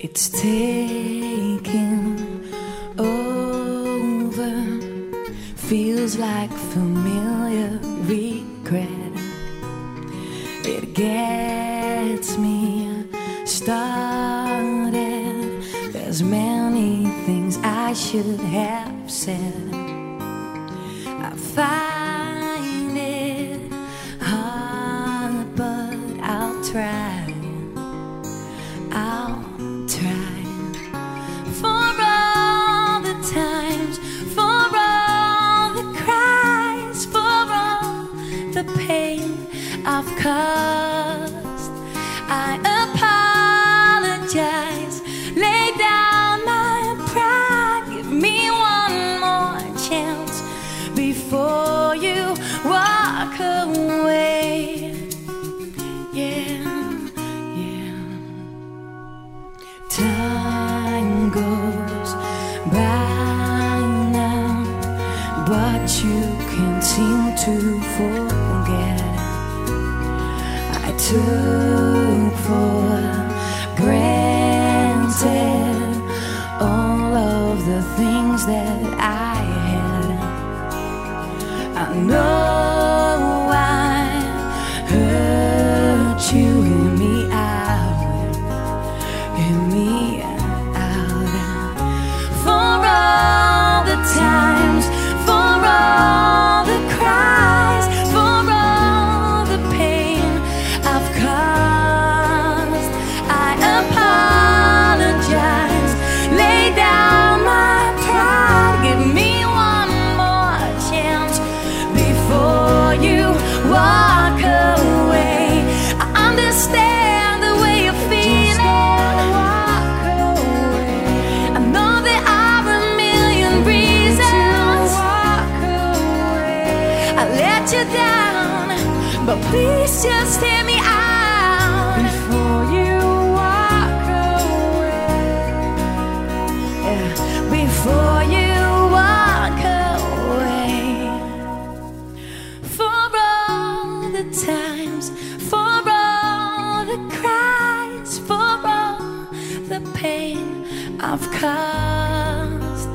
It's taking over. Feels like familiar regret. It gets me started. There's many things I should have said. I find it hard, but I'll try. Pain I've caused. I apologize. Lay down my pride. Give me one more chance before you walk away. Yeah, yeah. Time goes by now, but you can't seem to forget. Took for granted all of the things that I had. I know you walk away. I understand the way you're feeling. I know there are a million reasons. I let you down, but please just hear me out before you walk away. Before you the pain I've caused.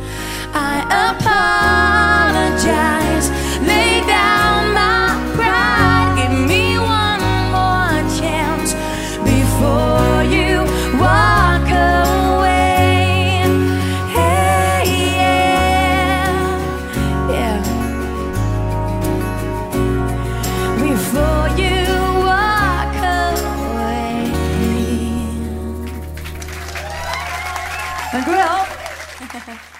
I apologize. 很重要哦。